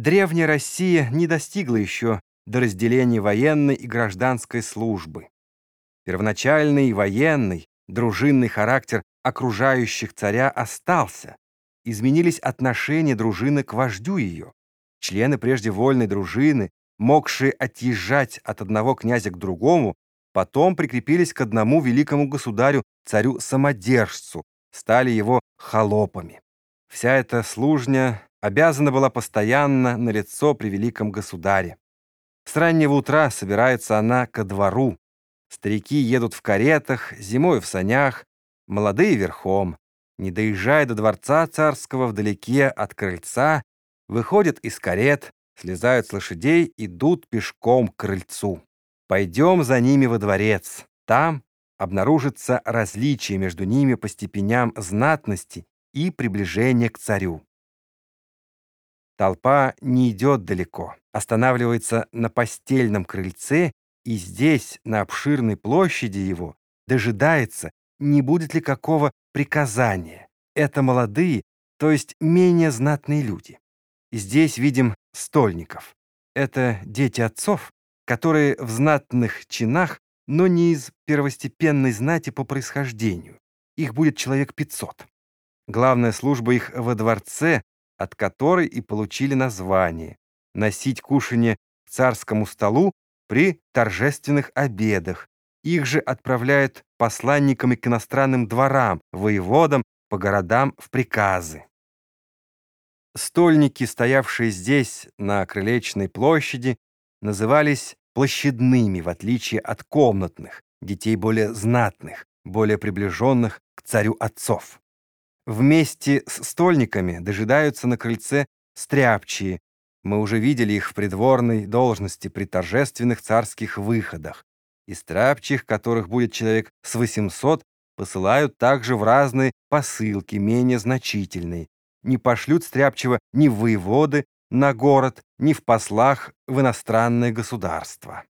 Древняя Россия не достигла еще до разделения военной и гражданской службы. Первоначальный военный, дружинный характер окружающих царя остался. Изменились отношения дружины к вождю ее. Члены прежде вольной дружины, могшие отъезжать от одного князя к другому, потом прикрепились к одному великому государю, царю-самодержцу, стали его холопами. Вся эта служня обязана была постоянно на лицо при великом государе. С раннего утра собирается она ко двору. Старики едут в каретах, зимой в санях, молодые верхом. Не доезжая до дворца царского вдалеке от крыльца, выходят из карет, слезают с лошадей, идут пешком к крыльцу. Пойдем за ними во дворец. Там обнаружится различие между ними по степеням знатности и приближения к царю. Толпа не идет далеко, останавливается на постельном крыльце и здесь, на обширной площади его, дожидается, не будет ли какого приказания. Это молодые, то есть менее знатные люди. Здесь видим стольников. Это дети отцов, которые в знатных чинах, но не из первостепенной знати по происхождению. Их будет человек 500. Главная служба их во дворце от которой и получили название «носить кушанье к царскому столу при торжественных обедах». Их же отправляют посланниками к иностранным дворам, воеводам, по городам в приказы. Стольники, стоявшие здесь, на Крылечной площади, назывались площадными, в отличие от комнатных, детей более знатных, более приближенных к царю отцов. Вместе с стольниками дожидаются на крыльце стряпчие. Мы уже видели их в придворной должности при торжественных царских выходах. И стряпчих, которых будет человек с 800, посылают также в разные посылки, менее значительные. Не пошлют стряпчего ни в воеводы на город, ни в послах в иностранное государство.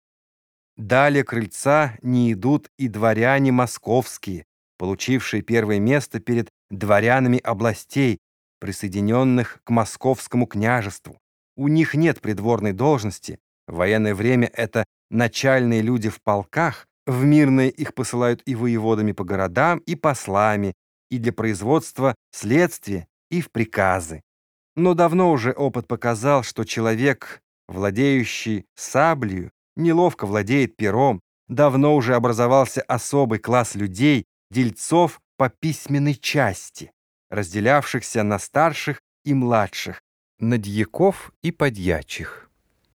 Далее крыльца не идут и дворяне московские, получившие первое место перед дворянами областей, присоединенных к московскому княжеству. У них нет придворной должности, в военное время это начальные люди в полках, в мирное их посылают и воеводами по городам, и послами, и для производства следствия, и в приказы. Но давно уже опыт показал, что человек, владеющий саблею, неловко владеет пером, давно уже образовался особый класс людей, дельцов по письменной части, разделявшихся на старших и младших, на дьяков и подьячих.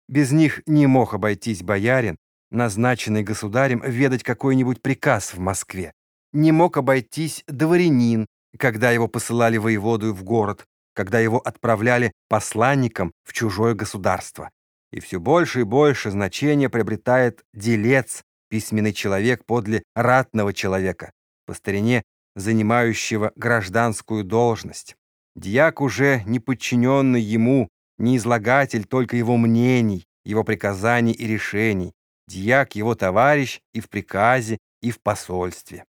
Без них не мог обойтись боярин, назначенный государем ведать какой-нибудь приказ в Москве. Не мог обойтись дворянин, когда его посылали воеводу в город, когда его отправляли посланником в чужое государство. И все больше и больше значения приобретает делец, письменный человек подле ратного человека, по старине занимающего гражданскую должность. Дьяк уже не подчиненный ему, не излагатель только его мнений, его приказаний и решений. Дьяк его товарищ и в приказе, и в посольстве.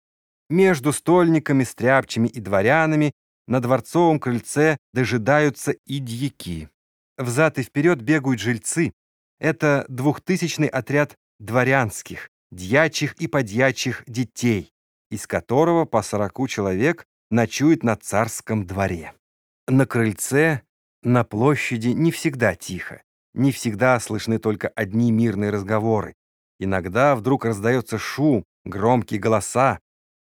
Между стольниками, стряпчими и дворянами на дворцовом крыльце дожидаются и дьяки. Взад и вперед бегают жильцы. Это двухтысячный отряд дворянских, дьячих и подьячих детей из которого по сороку человек ночует на царском дворе. На крыльце, на площади не всегда тихо, не всегда слышны только одни мирные разговоры. Иногда вдруг раздается шум, громкие голоса.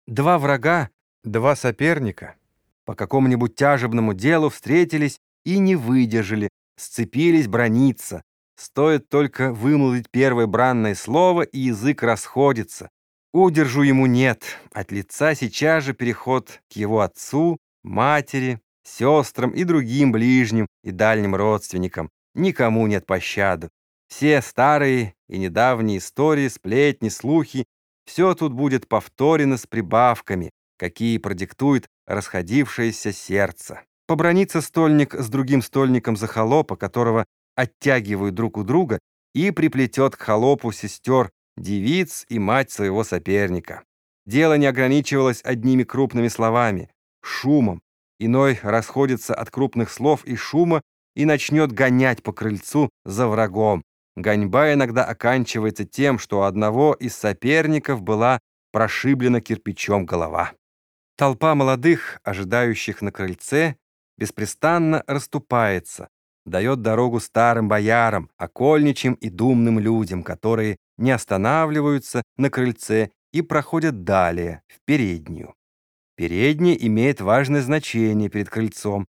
Два врага, два соперника по какому-нибудь тяжебному делу встретились и не выдержали, сцепились брониться. Стоит только вымолвить первое бранное слово, и язык расходится. Удержу ему нет. От лица сейчас же переход к его отцу, матери, сестрам и другим ближним и дальним родственникам. Никому нет пощады. Все старые и недавние истории, сплетни, слухи, все тут будет повторено с прибавками, какие продиктует расходившееся сердце. Побронится стольник с другим стольником за холопа, которого оттягивают друг у друга, и приплетет к холопу сестер девиц и мать своего соперника. Дело не ограничивалось одними крупными словами, шумом. Иной расходится от крупных слов и шума и начнет гонять по крыльцу за врагом. Гоньба иногда оканчивается тем, что у одного из соперников была прошиблена кирпичом голова. Толпа молодых, ожидающих на крыльце, беспрестанно расступается, дает дорогу старым боярам, окольничьим и думным людям, которые не останавливаются на крыльце и проходят далее, в переднюю. Передняя имеет важное значение перед крыльцом,